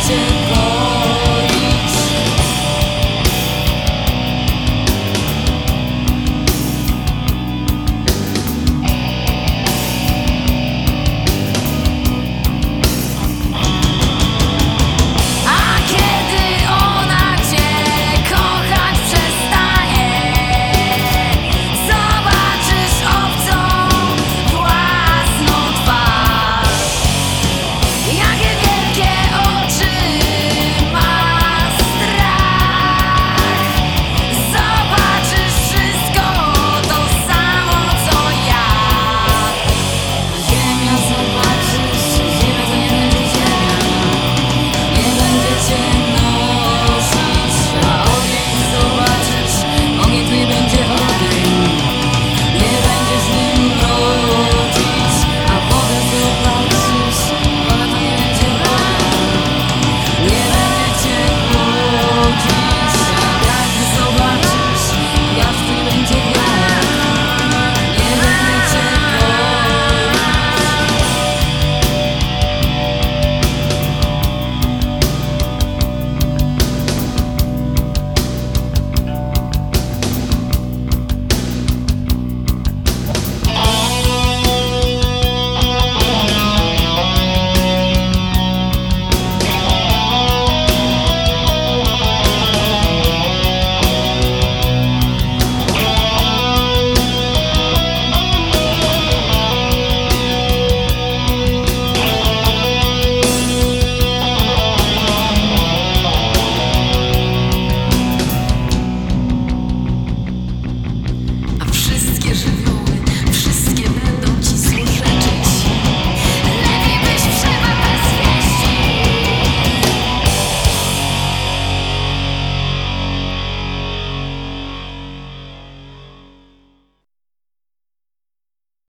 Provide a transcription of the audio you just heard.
to